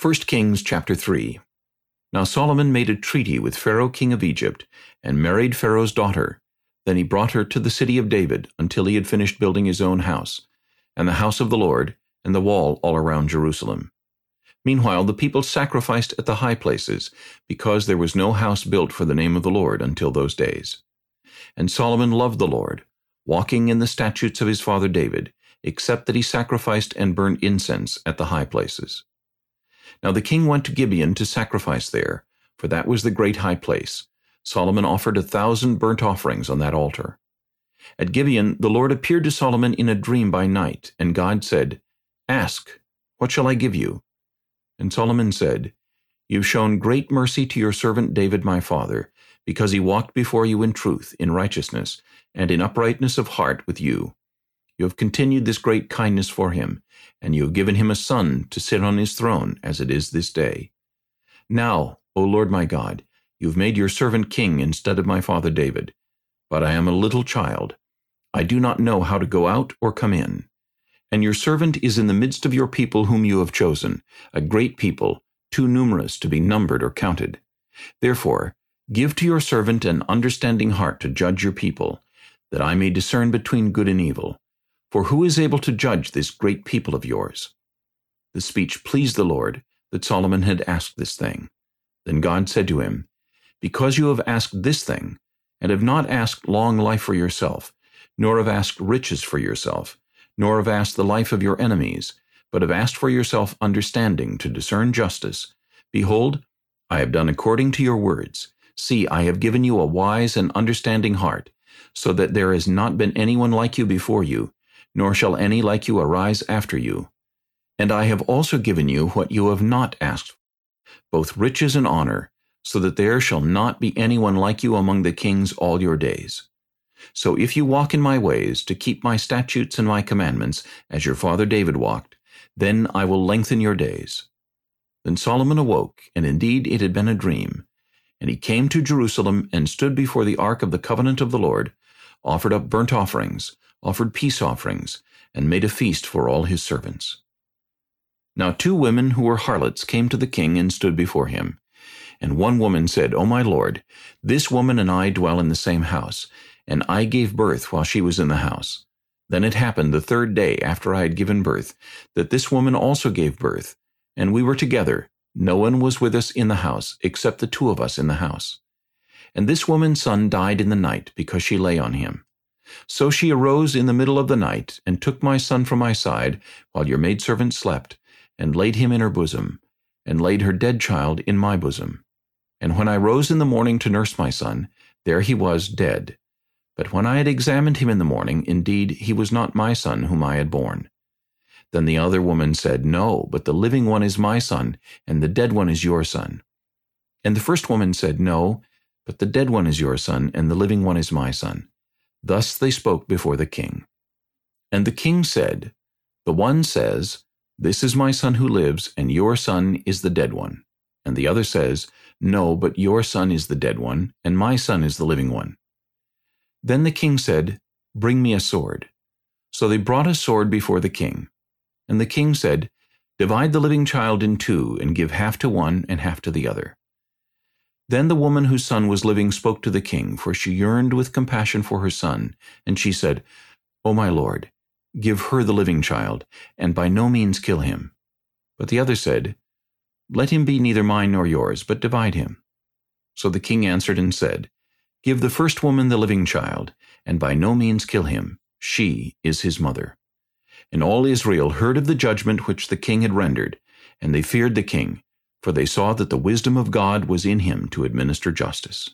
1 Kings chapter 3 Now Solomon made a treaty with Pharaoh king of Egypt, and married Pharaoh's daughter. Then he brought her to the city of David, until he had finished building his own house, and the house of the Lord, and the wall all around Jerusalem. Meanwhile the people sacrificed at the high places, because there was no house built for the name of the Lord until those days. And Solomon loved the Lord, walking in the statutes of his father David, except that he sacrificed and burned incense at the high places. Now the king went to Gibeon to sacrifice there, for that was the great high place. Solomon offered a thousand burnt offerings on that altar. At Gibeon the Lord appeared to Solomon in a dream by night, and God said, Ask, what shall I give you? And Solomon said, You've shown great mercy to your servant David my father, because he walked before you in truth, in righteousness, and in uprightness of heart with you. You have continued this great kindness for him, and you have given him a son to sit on his throne, as it is this day. Now, O Lord my God, you have made your servant king instead of my father David. But I am a little child. I do not know how to go out or come in. And your servant is in the midst of your people whom you have chosen, a great people, too numerous to be numbered or counted. Therefore, give to your servant an understanding heart to judge your people, that I may discern between good and evil. For who is able to judge this great people of yours? The speech pleased the Lord, that Solomon had asked this thing. Then God said to him, Because you have asked this thing, and have not asked long life for yourself, nor have asked riches for yourself, nor have asked the life of your enemies, but have asked for yourself understanding to discern justice, behold, I have done according to your words. See, I have given you a wise and understanding heart, so that there has not been anyone like you before you, nor shall any like you arise after you. And I have also given you what you have not asked, both riches and honor, so that there shall not be anyone like you among the kings all your days. So if you walk in my ways, to keep my statutes and my commandments, as your father David walked, then I will lengthen your days. Then Solomon awoke, and indeed it had been a dream. And he came to Jerusalem, and stood before the ark of the covenant of the Lord, offered up burnt offerings, offered peace offerings, and made a feast for all his servants. Now two women who were harlots came to the king and stood before him. And one woman said, O my lord, this woman and I dwell in the same house, and I gave birth while she was in the house. Then it happened the third day after I had given birth, that this woman also gave birth, and we were together. No one was with us in the house, except the two of us in the house. And this woman's son died in the night, because she lay on him. So she arose in the middle of the night, and took my son from my side, while your maidservant slept, and laid him in her bosom, and laid her dead child in my bosom. And when I rose in the morning to nurse my son, there he was dead. But when I had examined him in the morning, indeed he was not my son whom I had borne. Then the other woman said, No, but the living one is my son, and the dead one is your son. And the first woman said, No, but the dead one is your son, and the living one is my son. Thus they spoke before the king. And the king said, The one says, This is my son who lives, and your son is the dead one. And the other says, No, but your son is the dead one, and my son is the living one. Then the king said, Bring me a sword. So they brought a sword before the king. And the king said, Divide the living child in two, and give half to one and half to the other. Then the woman whose son was living spoke to the king, for she yearned with compassion for her son. And she said, O my lord, give her the living child, and by no means kill him. But the other said, Let him be neither mine nor yours, but divide him. So the king answered and said, Give the first woman the living child, and by no means kill him. She is his mother. And all Israel heard of the judgment which the king had rendered, and they feared the king, for they saw that the wisdom of God was in him to administer justice.